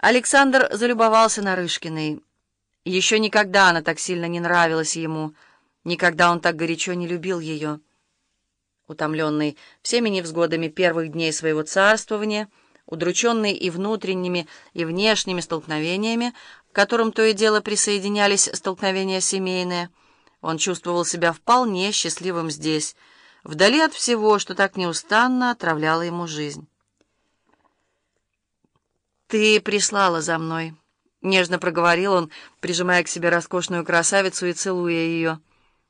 Александр залюбовался Нарышкиной. Еще никогда она так сильно не нравилась ему, никогда он так горячо не любил ее. Утомленный всеми невзгодами первых дней своего царствования, удрученный и внутренними, и внешними столкновениями, к которым то и дело присоединялись столкновения семейные, он чувствовал себя вполне счастливым здесь, вдали от всего, что так неустанно отравляло ему жизнь. «Ты прислала за мной», — нежно проговорил он, прижимая к себе роскошную красавицу и целуя ее.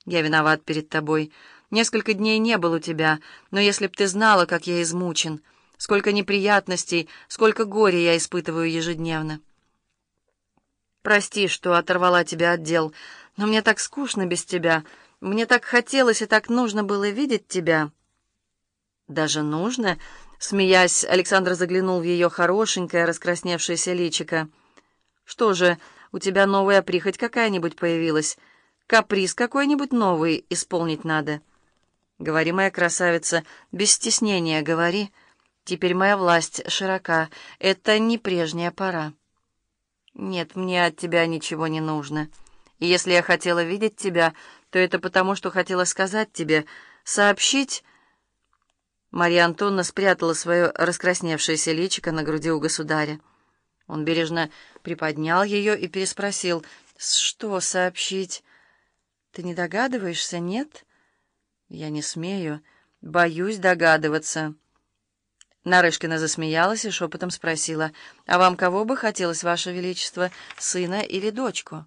«Я виноват перед тобой. Несколько дней не был у тебя, но если б ты знала, как я измучен, сколько неприятностей, сколько горя я испытываю ежедневно». «Прости, что оторвала тебя от дел, но мне так скучно без тебя. Мне так хотелось и так нужно было видеть тебя». «Даже нужно?» Смеясь, Александр заглянул в ее хорошенькое, раскрасневшееся личико. «Что же, у тебя новая прихоть какая-нибудь появилась? Каприз какой-нибудь новый исполнить надо?» «Говори, моя красавица, без стеснения говори. Теперь моя власть широка. Это не прежняя пора». «Нет, мне от тебя ничего не нужно. И если я хотела видеть тебя, то это потому, что хотела сказать тебе, сообщить...» Марья Антонна спрятала свое раскрасневшееся личико на груди у государя. Он бережно приподнял ее и переспросил, «Что сообщить? Ты не догадываешься, нет?» «Я не смею. Боюсь догадываться». Нарышкина засмеялась и шепотом спросила, «А вам кого бы хотелось, Ваше Величество, сына или дочку?»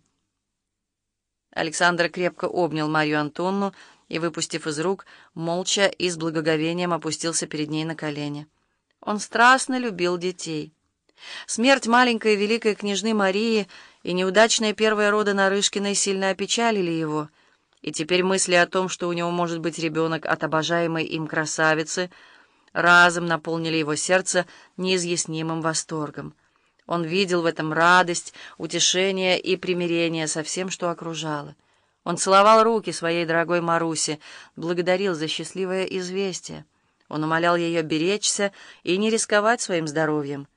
Александр крепко обнял Марию Антонну, и, выпустив из рук, молча и с благоговением опустился перед ней на колени. Он страстно любил детей. Смерть маленькой великой княжны Марии и неудачные первые роды Нарышкиной сильно опечалили его, и теперь мысли о том, что у него может быть ребенок от обожаемой им красавицы, разом наполнили его сердце неизъяснимым восторгом. Он видел в этом радость, утешение и примирение со всем, что окружало. Он целовал руки своей дорогой Марусе, благодарил за счастливое известие. Он умолял ее беречься и не рисковать своим здоровьем.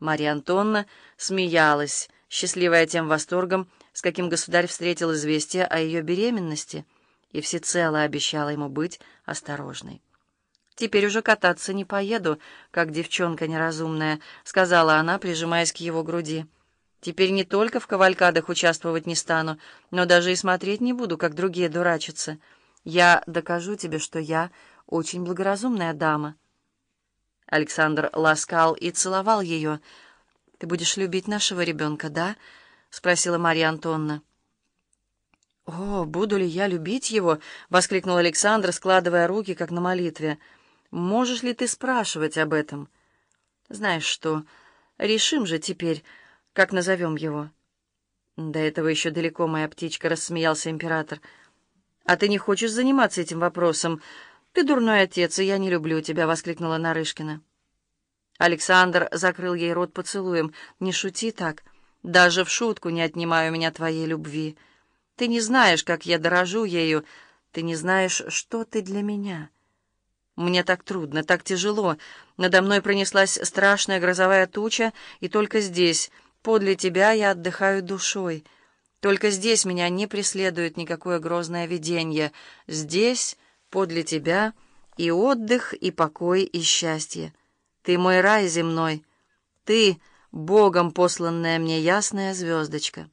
Марья Антонна смеялась, счастливая тем восторгом, с каким государь встретил известие о ее беременности, и всецело обещала ему быть осторожной. «Теперь уже кататься не поеду, как девчонка неразумная», — сказала она, прижимаясь к его груди. Теперь не только в кавалькадах участвовать не стану, но даже и смотреть не буду, как другие дурачатся. Я докажу тебе, что я очень благоразумная дама». Александр ласкал и целовал ее. «Ты будешь любить нашего ребенка, да?» — спросила Марья Антонна. «О, буду ли я любить его?» — воскликнул Александр, складывая руки, как на молитве. «Можешь ли ты спрашивать об этом?» «Знаешь что, решим же теперь...» Как назовем его?» «До этого еще далеко, моя птичка», — рассмеялся император. «А ты не хочешь заниматься этим вопросом? Ты дурной отец, и я не люблю тебя», — воскликнула Нарышкина. Александр закрыл ей рот поцелуем. «Не шути так. Даже в шутку не отнимаю меня твоей любви. Ты не знаешь, как я дорожу ею. Ты не знаешь, что ты для меня». Мне так трудно, так тяжело. Надо мной пронеслась страшная грозовая туча, и только здесь... Подле тебя я отдыхаю душой. Только здесь меня не преследует никакое грозное видение. Здесь, подле тебя, и отдых, и покой, и счастье. Ты мой рай земной. Ты, Богом посланная мне ясная звездочка».